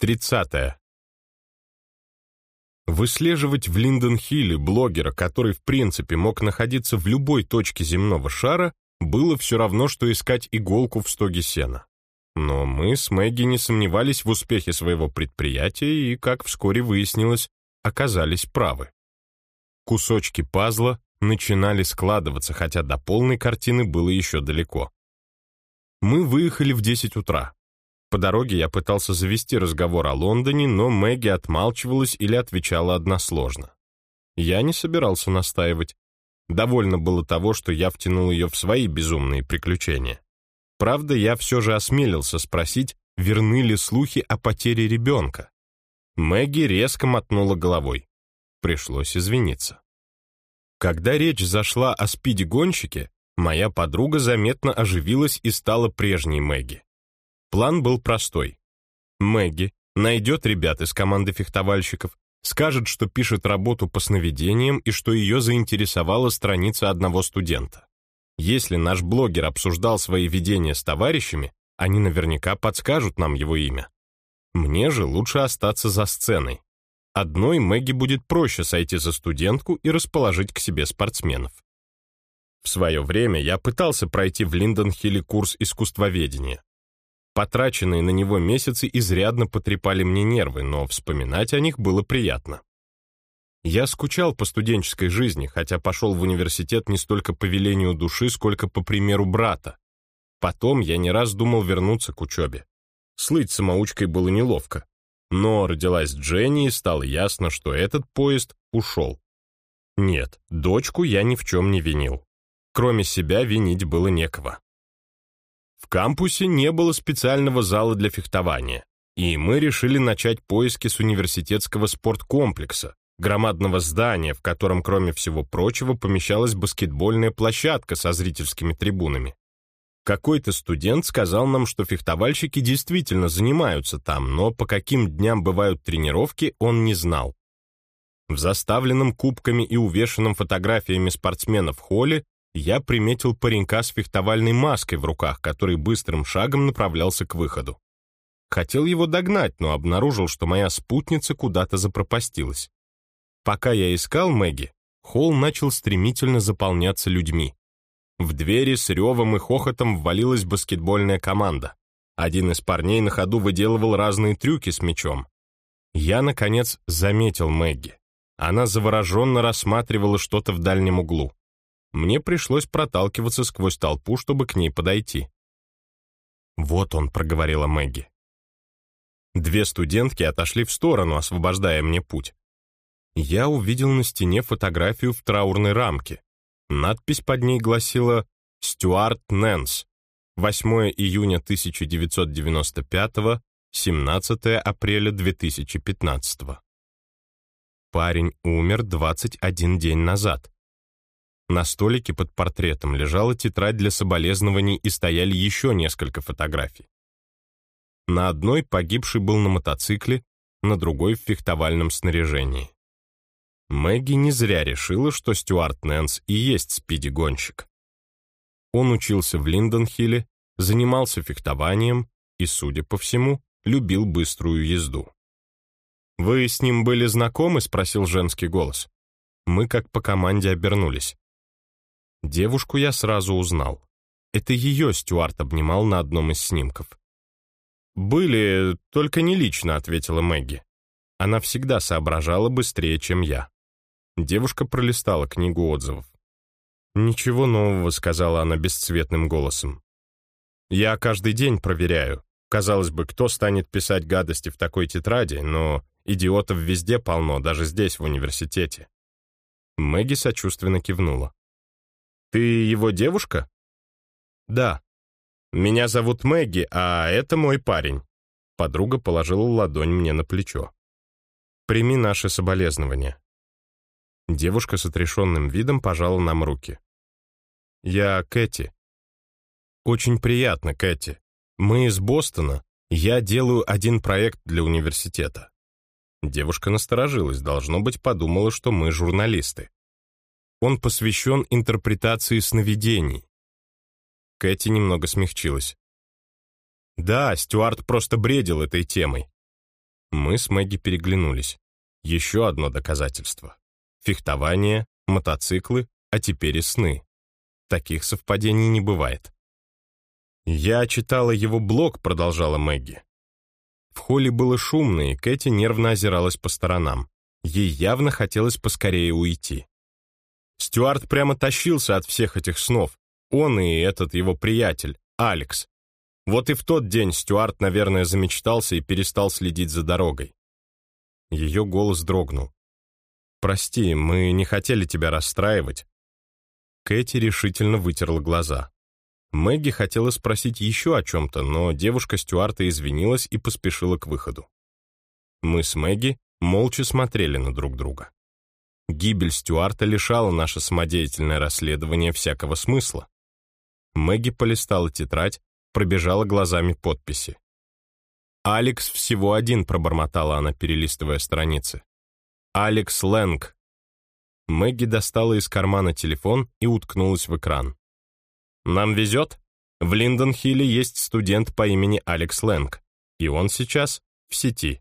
30. Выслеживать в Линден-Хилле блогера, который в принципе мог находиться в любой точке земного шара, было все равно, что искать иголку в стоге сена. Но мы с Мэгги не сомневались в успехе своего предприятия и, как вскоре выяснилось, оказались правы. Кусочки пазла начинали складываться, хотя до полной картины было еще далеко. Мы выехали в 10 утра. По дороге я пытался завести разговор о Лондоне, но Мэгги отмалчивалась или отвечала односложно. Я не собирался настаивать. Довольно было того, что я втянул ее в свои безумные приключения. Правда, я все же осмелился спросить, верны ли слухи о потере ребенка. Мэгги резко мотнула головой. Пришлось извиниться. Когда речь зашла о спиде-гонщике, моя подруга заметно оживилась и стала прежней Мэгги. План был простой. Мэгги найдет ребят из команды фехтовальщиков, скажет, что пишет работу по сновидениям и что ее заинтересовала страница одного студента. Если наш блогер обсуждал свои видения с товарищами, они наверняка подскажут нам его имя. Мне же лучше остаться за сценой. Одной Мэгги будет проще сойти за студентку и расположить к себе спортсменов. В свое время я пытался пройти в Линденхилле курс искусствоведения. Потраченные на него месяцы изрядно потрепали мне нервы, но вспоминать о них было приятно. Я скучал по студенческой жизни, хотя пошел в университет не столько по велению души, сколько по примеру брата. Потом я не раз думал вернуться к учебе. Слыть самоучкой было неловко. Но родилась Дженни, и стало ясно, что этот поезд ушел. Нет, дочку я ни в чем не винил. Кроме себя винить было некого. Кампусе не было специального зала для фехтования, и мы решили начать поиски с университетского спорткомплекса, громадного здания, в котором, кроме всего прочего, помещалась баскетбольная площадка со зрительскими трибунами. Какой-то студент сказал нам, что фехтовальщики действительно занимаются там, но по каким дням бывают тренировки, он не знал. В заставленном кубками и увешанном фотографиями спортсменов холле я приметил паренька с фехтовальной маской в руках, который быстрым шагом направлялся к выходу. Хотел его догнать, но обнаружил, что моя спутница куда-то запропастилась. Пока я искал Мэгги, холл начал стремительно заполняться людьми. В двери с ревом и хохотом ввалилась баскетбольная команда. Один из парней на ходу выделывал разные трюки с мячом. Я, наконец, заметил Мэгги. Она завороженно рассматривала что-то в дальнем углу. Мне пришлось проталкиваться сквозь толпу, чтобы к ней подойти. «Вот он», — проговорила Мэгги. Две студентки отошли в сторону, освобождая мне путь. Я увидел на стене фотографию в траурной рамке. Надпись под ней гласила «Стюарт Нэнс. 8 июня 1995, 17 апреля 2015». Парень умер 21 день назад. На столике под портретом лежала тетрадь для соболезнований и стояли еще несколько фотографий. На одной погибший был на мотоцикле, на другой в фехтовальном снаряжении. Мэгги не зря решила, что Стюарт Нэнс и есть спиди-гонщик. Он учился в Линденхилле, занимался фехтованием и, судя по всему, любил быструю езду. «Вы с ним были знакомы?» — спросил женский голос. Мы как по команде обернулись. Девушку я сразу узнал. Это ее Стюарт обнимал на одном из снимков. «Были, только не лично», — ответила Мэгги. Она всегда соображала быстрее, чем я. Девушка пролистала книгу отзывов. «Ничего нового», — сказала она бесцветным голосом. «Я каждый день проверяю. Казалось бы, кто станет писать гадости в такой тетради, но идиотов везде полно, даже здесь, в университете». Мэгги сочувственно кивнула. Ты его девушка? Да. Меня зовут Мэгги, а это мой парень. Подруга положила ладонь мне на плечо. Прими наши соболезнования. Девушка с отрешенным видом пожала нам руки. Я Кэти. Очень приятно, Кэти. Мы из Бостона. Я делаю один проект для университета. Девушка насторожилась, должно быть, подумала, что мы журналисты. Он посвящен интерпретации сновидений. Кэти немного смягчилась. Да, Стюарт просто бредил этой темой. Мы с Мэгги переглянулись. Еще одно доказательство. Фехтование, мотоциклы, а теперь и сны. Таких совпадений не бывает. «Я читала его блог», — продолжала Мэгги. В холле было шумно, и Кэти нервно озиралась по сторонам. Ей явно хотелось поскорее уйти. Стюарт прямо тащился от всех этих снов. Он и этот его приятель, Алекс. Вот и в тот день Стюарт, наверное, замечтался и перестал следить за дорогой. Ее голос дрогнул. «Прости, мы не хотели тебя расстраивать». Кэти решительно вытерла глаза. Мэгги хотела спросить еще о чем-то, но девушка Стюарта извинилась и поспешила к выходу. Мы с Мэгги молча смотрели на друг друга. Гибель Стюарта лишала наше самодеятельное расследование всякого смысла. Мэгги полистала тетрадь, пробежала глазами подписи. «Алекс всего один», — пробормотала она, перелистывая страницы. «Алекс Лэнг». Мэгги достала из кармана телефон и уткнулась в экран. «Нам везет. В Линдон-Хилле есть студент по имени Алекс Лэнг, и он сейчас в сети».